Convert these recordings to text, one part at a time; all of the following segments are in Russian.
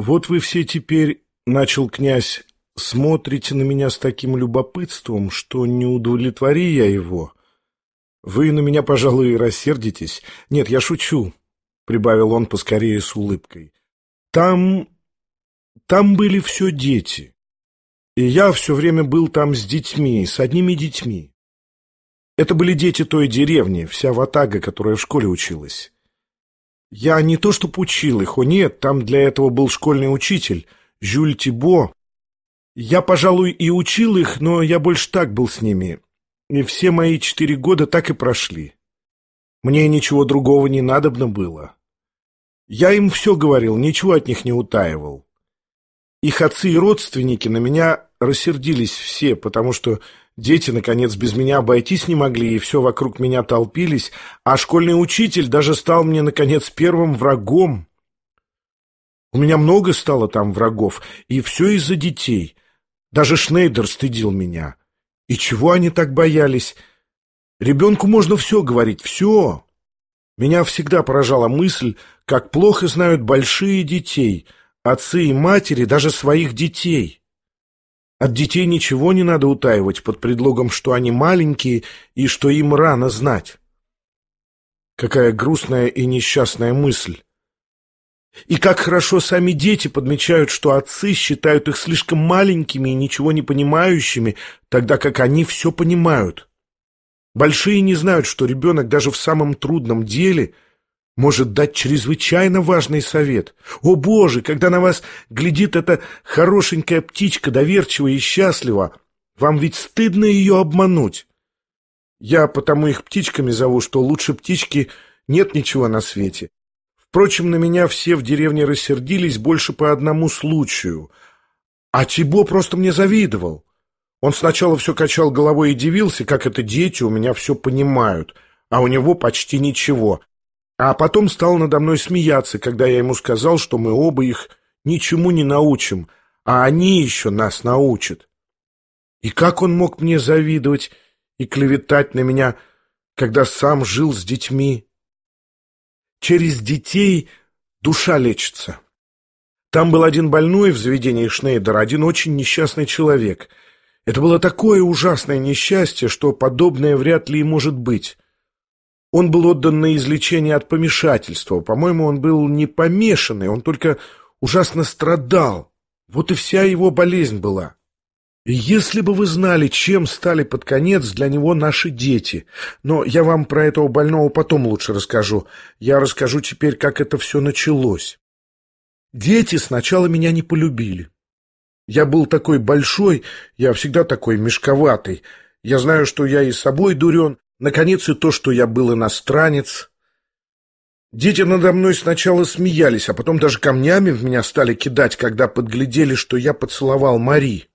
«Вот вы все теперь, — начал князь, — смотрите на меня с таким любопытством, что не удовлетвори я его. Вы на меня, пожалуй, рассердитесь. Нет, я шучу, — прибавил он поскорее с улыбкой. Там... там были все дети. И я все время был там с детьми, с одними детьми. Это были дети той деревни, вся ватага, которая в школе училась. Я не то что учил их, о нет, там для этого был школьный учитель, Жюль Тибо. Я, пожалуй, и учил их, но я больше так был с ними. И все мои четыре года так и прошли. Мне ничего другого не надобно было. Я им все говорил, ничего от них не утаивал. Их отцы и родственники на меня рассердились все, потому что Дети, наконец, без меня обойтись не могли, и все вокруг меня толпились, а школьный учитель даже стал мне, наконец, первым врагом. У меня много стало там врагов, и все из-за детей. Даже Шнейдер стыдил меня. И чего они так боялись? Ребенку можно все говорить, все. Меня всегда поражала мысль, как плохо знают большие детей, отцы и матери даже своих детей. От детей ничего не надо утаивать под предлогом, что они маленькие и что им рано знать. Какая грустная и несчастная мысль. И как хорошо сами дети подмечают, что отцы считают их слишком маленькими и ничего не понимающими, тогда как они все понимают. Большие не знают, что ребенок даже в самом трудном деле – может дать чрезвычайно важный совет. О, Боже, когда на вас глядит эта хорошенькая птичка, доверчивая и счастлива, вам ведь стыдно ее обмануть. Я потому их птичками зову, что лучше птички нет ничего на свете. Впрочем, на меня все в деревне рассердились больше по одному случаю. А Тибо просто мне завидовал. Он сначала все качал головой и дивился, как это дети у меня все понимают, а у него почти ничего. А потом стал надо мной смеяться, когда я ему сказал, что мы оба их ничему не научим, а они еще нас научат. И как он мог мне завидовать и клеветать на меня, когда сам жил с детьми? Через детей душа лечится. Там был один больной в заведении Шнейдера, один очень несчастный человек. Это было такое ужасное несчастье, что подобное вряд ли и может быть. Он был отдан на излечение от помешательства. По-моему, он был не помешанный, он только ужасно страдал. Вот и вся его болезнь была. Если бы вы знали, чем стали под конец для него наши дети. Но я вам про этого больного потом лучше расскажу. Я расскажу теперь, как это все началось. Дети сначала меня не полюбили. Я был такой большой, я всегда такой мешковатый. Я знаю, что я и собой дурен, Наконец и то, что я был иностранец. Дети надо мной сначала смеялись, а потом даже камнями в меня стали кидать, когда подглядели, что я поцеловал Мари.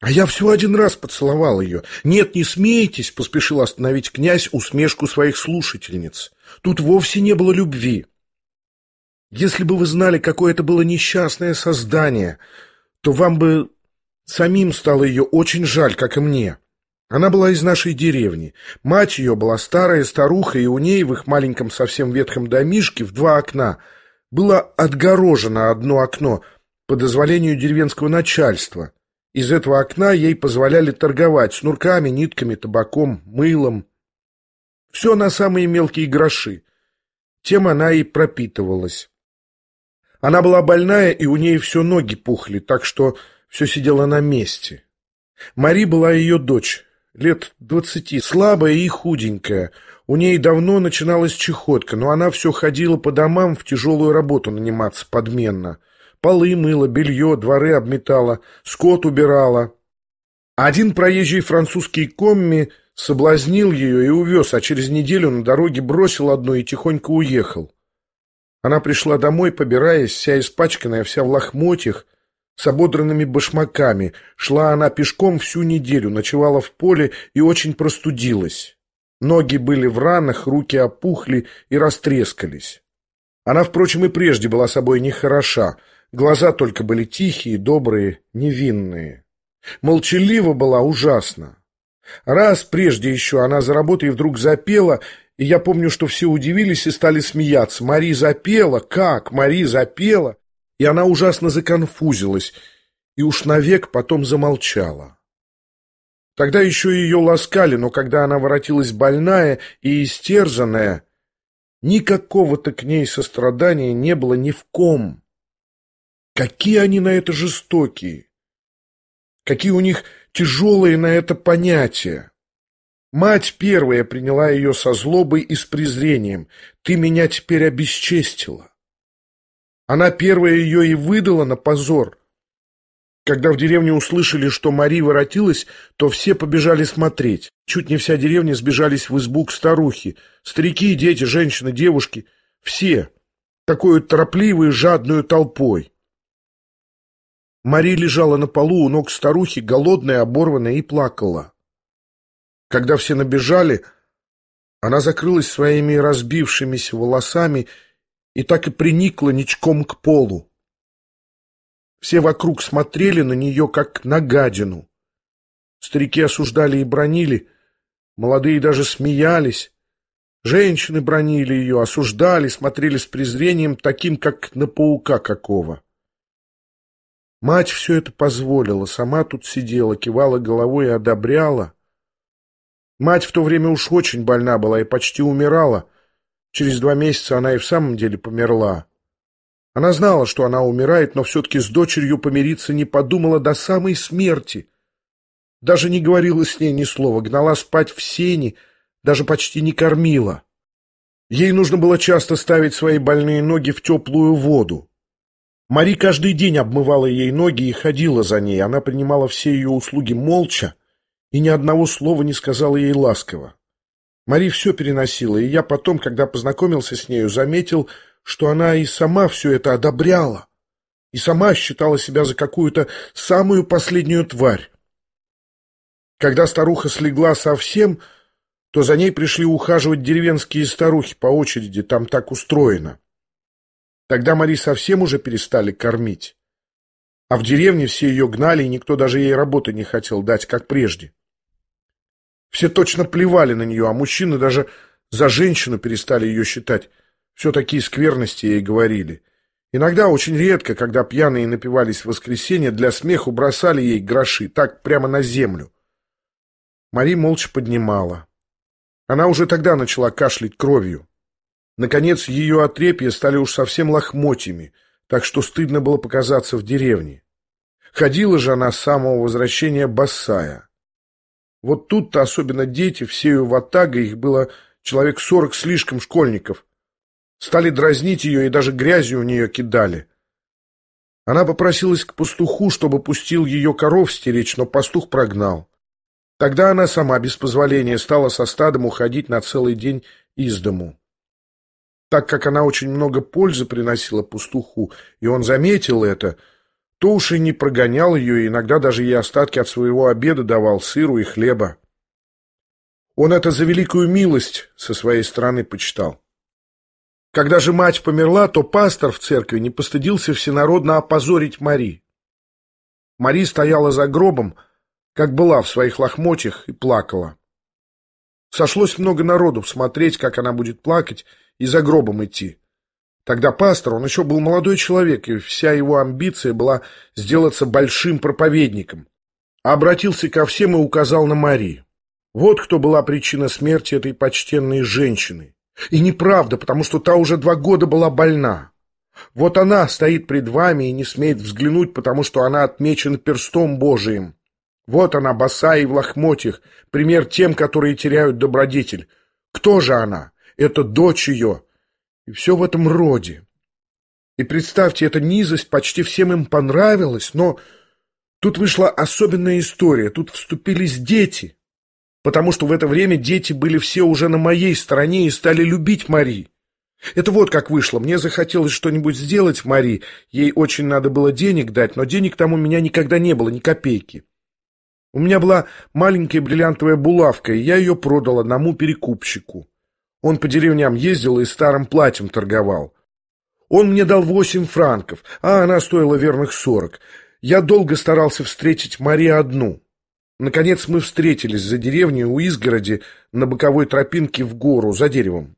А я всего один раз поцеловал ее. «Нет, не смейтесь», — поспешил остановить князь усмешку своих слушательниц. «Тут вовсе не было любви. Если бы вы знали, какое это было несчастное создание, то вам бы самим стало ее очень жаль, как и мне». Она была из нашей деревни. Мать ее была старая старуха, и у ней в их маленьком совсем ветхом домишке в два окна было отгорожено одно окно по дозволению деревенского начальства. Из этого окна ей позволяли торговать снурками, нитками, табаком, мылом. Все на самые мелкие гроши. Тем она и пропитывалась. Она была больная, и у ней все ноги пухли, так что все сидело на месте. Мари была ее дочь лет двадцати, слабая и худенькая. У ней давно начиналась чехотка, но она все ходила по домам в тяжелую работу наниматься подменно. Полы мыла, белье, дворы обметала, скот убирала. Один проезжий французский комми соблазнил ее и увез, а через неделю на дороге бросил одну и тихонько уехал. Она пришла домой, побираясь, вся испачканная, вся в лохмотьях, с ободранными башмаками. Шла она пешком всю неделю, ночевала в поле и очень простудилась. Ноги были в ранах, руки опухли и растрескались. Она, впрочем, и прежде была собой нехороша. Глаза только были тихие, добрые, невинные. Молчалива была ужасно. Раз прежде еще она за работой вдруг запела, и я помню, что все удивились и стали смеяться. Мари запела? Как? Мари запела? И она ужасно законфузилась, и уж навек потом замолчала. Тогда еще ее ласкали, но когда она воротилась больная и истерзанная, никакого-то к ней сострадания не было ни в ком. Какие они на это жестокие! Какие у них тяжелые на это понятия! Мать первая приняла ее со злобой и с презрением. «Ты меня теперь обесчестила». Она первая ее и выдала на позор. Когда в деревне услышали, что Мари воротилась, то все побежали смотреть. Чуть не вся деревня сбежались в избу к старухе. Старики, дети, женщины, девушки. Все. Такой торопливой, жадную толпой. Мари лежала на полу у ног старухи, голодная, оборванная, и плакала. Когда все набежали, она закрылась своими разбившимися волосами и так и приникла ничком к полу. Все вокруг смотрели на нее, как на гадину. Старики осуждали и бронили, молодые даже смеялись. Женщины бронили ее, осуждали, смотрели с презрением, таким, как на паука какого. Мать все это позволила, сама тут сидела, кивала головой и одобряла. Мать в то время уж очень больна была и почти умирала. Через два месяца она и в самом деле померла. Она знала, что она умирает, но все-таки с дочерью помириться не подумала до самой смерти. Даже не говорила с ней ни слова, гнала спать в сени, даже почти не кормила. Ей нужно было часто ставить свои больные ноги в теплую воду. Мари каждый день обмывала ей ноги и ходила за ней. Она принимала все ее услуги молча и ни одного слова не сказала ей ласково. Мари все переносила, и я потом, когда познакомился с нею, заметил, что она и сама все это одобряла, и сама считала себя за какую-то самую последнюю тварь. Когда старуха слегла совсем, то за ней пришли ухаживать деревенские старухи по очереди, там так устроено. Тогда Мари совсем уже перестали кормить. А в деревне все ее гнали, и никто даже ей работы не хотел дать, как прежде. Все точно плевали на нее, а мужчины даже за женщину перестали ее считать. Все такие скверности ей говорили. Иногда, очень редко, когда пьяные напивались в воскресенье, для смеху бросали ей гроши, так прямо на землю. Мари молча поднимала. Она уже тогда начала кашлять кровью. Наконец, ее отрепья стали уж совсем лохмотьями, так что стыдно было показаться в деревне. Ходила же она с самого возвращения босая. Вот тут-то особенно дети, всею ватагой, их было человек сорок слишком школьников, Стали дразнить ее и даже грязью у нее кидали. Она попросилась к пастуху, чтобы пустил ее коров стеречь, но пастух прогнал. Тогда она сама без позволения стала со стадом уходить на целый день из дому. Так как она очень много пользы приносила пастуху, и он заметил это, то уж и не прогонял ее, и иногда даже ей остатки от своего обеда давал сыру и хлеба. Он это за великую милость со своей стороны почитал. Когда же мать померла, то пастор в церкви не постыдился всенародно опозорить Мари. Мари стояла за гробом, как была в своих лохмотьях, и плакала. Сошлось много народу смотреть, как она будет плакать, и за гробом идти. Тогда пастор, он еще был молодой человек, и вся его амбиция была сделаться большим проповедником. Обратился ко всем и указал на Мари. Вот кто была причина смерти этой почтенной женщины. И неправда, потому что та уже два года была больна. Вот она стоит пред вами и не смеет взглянуть, потому что она отмечена перстом Божиим. Вот она, босая и в лохмотьях, пример тем, которые теряют добродетель. Кто же она? Это дочь ее. И все в этом роде. И представьте, эта низость почти всем им понравилась, но тут вышла особенная история, тут вступились дети потому что в это время дети были все уже на моей стороне и стали любить Мари. Это вот как вышло. Мне захотелось что-нибудь сделать Мари. Ей очень надо было денег дать, но денег там у меня никогда не было, ни копейки. У меня была маленькая бриллиантовая булавка, и я ее продал одному перекупщику. Он по деревням ездил и старым платьем торговал. Он мне дал восемь франков, а она стоила верных сорок. Я долго старался встретить Мари одну. Наконец мы встретились за деревней у изгороди на боковой тропинке в гору, за деревом.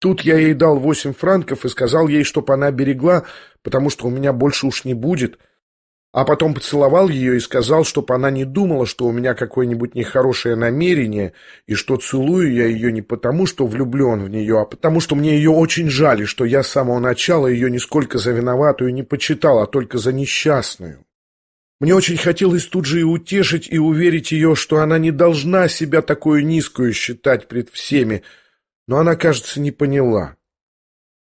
Тут я ей дал восемь франков и сказал ей, чтоб она берегла, потому что у меня больше уж не будет. А потом поцеловал ее и сказал, чтобы она не думала, что у меня какое-нибудь нехорошее намерение, и что целую я ее не потому, что влюблен в нее, а потому, что мне ее очень жаль, что я с самого начала ее нисколько за виноватую не почитал, а только за несчастную. Мне очень хотелось тут же и утешить, и уверить ее, что она не должна себя такую низкую считать пред всеми, но она, кажется, не поняла.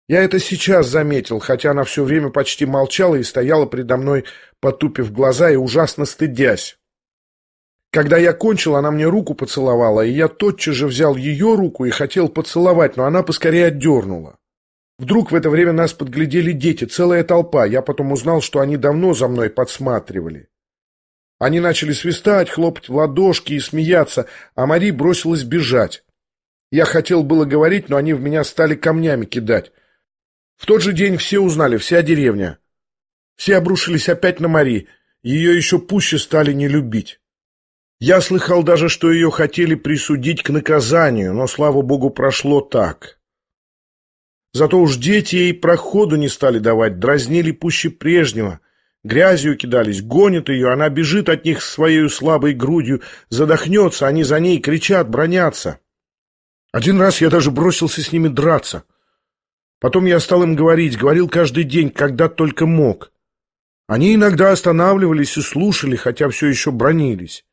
Я это сейчас заметил, хотя она все время почти молчала и стояла предо мной, потупив глаза и ужасно стыдясь. Когда я кончил, она мне руку поцеловала, и я тотчас же взял ее руку и хотел поцеловать, но она поскорее отдернула. Вдруг в это время нас подглядели дети, целая толпа. Я потом узнал, что они давно за мной подсматривали. Они начали свистать, хлопать в ладошки и смеяться, а Мари бросилась бежать. Я хотел было говорить, но они в меня стали камнями кидать. В тот же день все узнали, вся деревня. Все обрушились опять на Мари, ее еще пуще стали не любить. Я слыхал даже, что ее хотели присудить к наказанию, но, слава богу, прошло так. Зато уж дети ей проходу не стали давать, дразнили пуще прежнего. Грязью кидались, гонят ее, она бежит от них своей слабой грудью, задохнется, они за ней кричат, бронятся. Один раз я даже бросился с ними драться. Потом я стал им говорить, говорил каждый день, когда только мог. Они иногда останавливались и слушали, хотя все еще бронились.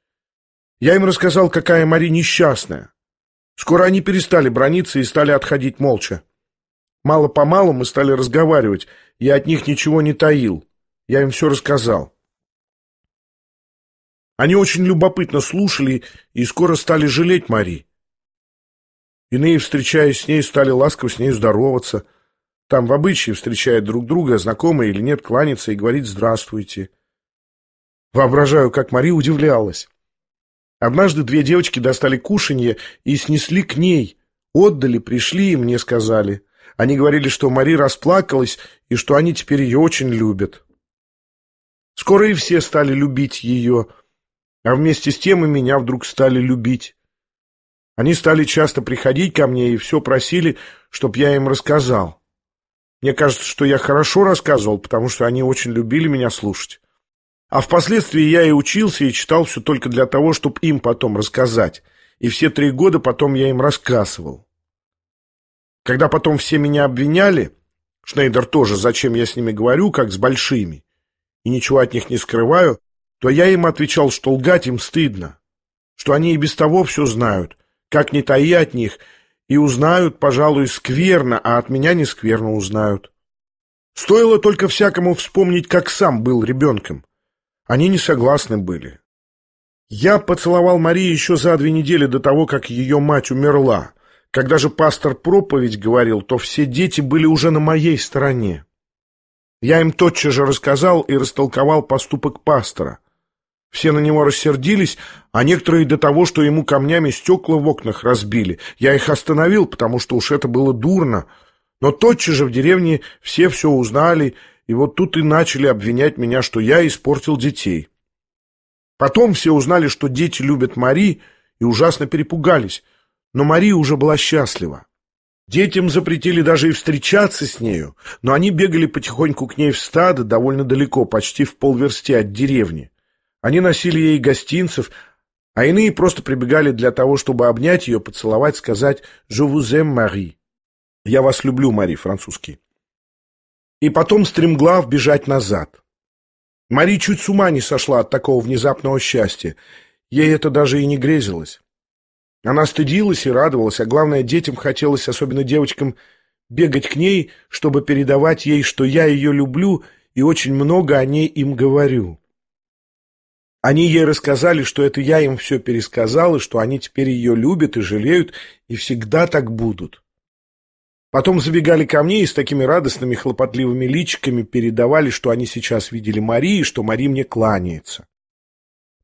Я им рассказал, какая Мари несчастная. Скоро они перестали брониться и стали отходить молча. Мало-помалу мы стали разговаривать. Я от них ничего не таил. Я им все рассказал. Они очень любопытно слушали и скоро стали жалеть Мари. Иные, встречаясь с ней, стали ласково с ней здороваться. Там в обычае встречают друг друга, знакомые или нет, кланяться и говорить «здравствуйте». Воображаю, как Мари удивлялась. Однажды две девочки достали кушанье и снесли к ней. Отдали, пришли и мне сказали — они говорили, что Мари расплакалась и что они теперь ее очень любят. Скоро и все стали любить ее, а вместе с тем и меня вдруг стали любить. Они стали часто приходить ко мне и все просили, чтоб я им рассказал. Мне кажется, что я хорошо рассказывал, потому что они очень любили меня слушать. А впоследствии я и учился, и читал все только для того, чтобы им потом рассказать. И все три года потом я им рассказывал. Когда потом все меня обвиняли, Шнейдер тоже, зачем я с ними говорю, как с большими, и ничего от них не скрываю, то я им отвечал, что лгать им стыдно, что они и без того все знают, как не таи от них, и узнают, пожалуй, скверно, а от меня не скверно узнают. Стоило только всякому вспомнить, как сам был ребенком. Они не согласны были. Я поцеловал Марии еще за две недели до того, как ее мать умерла. Когда же пастор проповедь говорил, то все дети были уже на моей стороне. Я им тотчас же рассказал и растолковал поступок пастора. Все на него рассердились, а некоторые до того, что ему камнями стекла в окнах разбили. Я их остановил, потому что уж это было дурно. Но тотчас же в деревне все все узнали, и вот тут и начали обвинять меня, что я испортил детей. Потом все узнали, что дети любят Мари, и ужасно перепугались. Но Мария уже была счастлива. Детям запретили даже и встречаться с нею, но они бегали потихоньку к ней в стадо довольно далеко, почти в полверсти от деревни. Они носили ей гостинцев, а иные просто прибегали для того, чтобы обнять ее, поцеловать, сказать «Je vous aime, Marie». «Я вас люблю, Мари», французский. И потом стремглав бежать назад. Мари чуть с ума не сошла от такого внезапного счастья. Ей это даже и не грезилось. Она стыдилась и радовалась, а главное, детям хотелось, особенно девочкам, бегать к ней, чтобы передавать ей, что я ее люблю и очень много о ней им говорю. Они ей рассказали, что это я им все пересказал, и что они теперь ее любят и жалеют, и всегда так будут. Потом забегали ко мне и с такими радостными хлопотливыми личиками передавали, что они сейчас видели Марии, что Мари мне кланяется.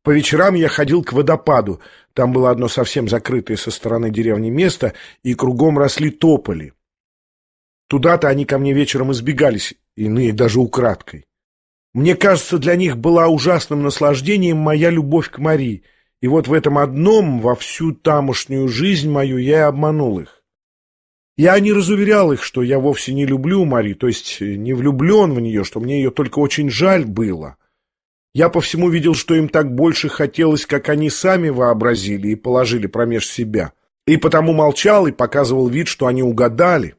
По вечерам я ходил к водопаду. Там было одно совсем закрытое со стороны деревни место, и кругом росли тополи. Туда-то они ко мне вечером избегались, иные даже украдкой. Мне кажется, для них была ужасным наслаждением моя любовь к Мари, и вот в этом одном во всю тамошнюю жизнь мою я и обманул их. Я не разуверял их, что я вовсе не люблю Мари, то есть не влюблен в нее, что мне ее только очень жаль было. Я по всему видел, что им так больше хотелось, как они сами вообразили и положили промеж себя. И потому молчал и показывал вид, что они угадали.